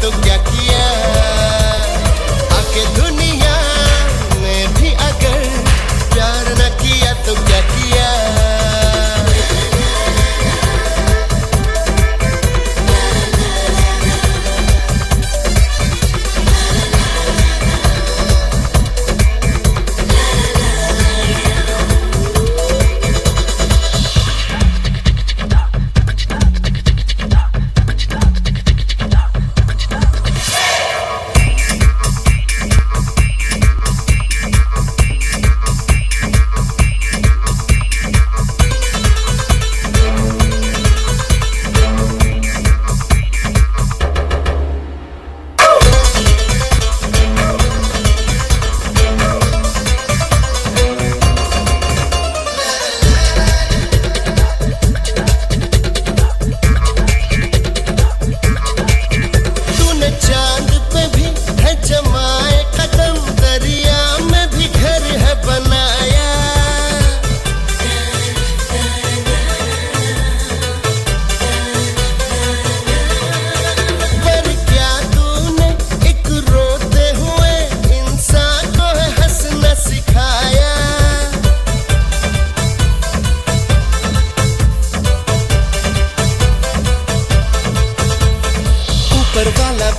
to get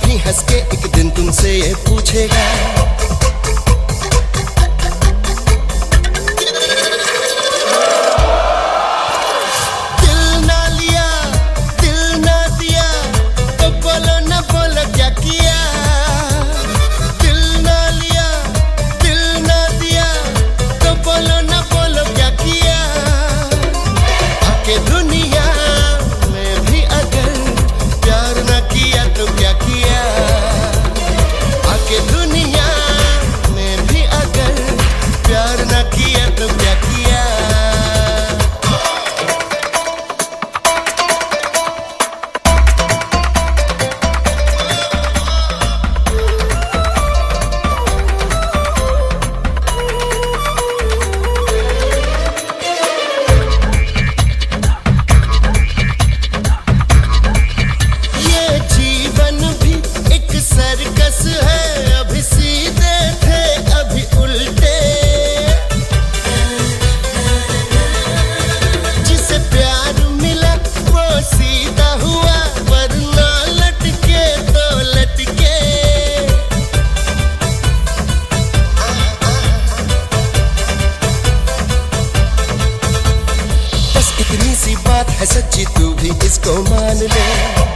भी हंस के एक दिन तुमसे ये पूछेगा। है, अभी सीधे थे, अभी उल्टे। जिसे प्यार मिला, वो सीधा हुआ, वरना लटके तो लटके। बस इतनी सी बात है सच्ची, तू भी इसको मान ले।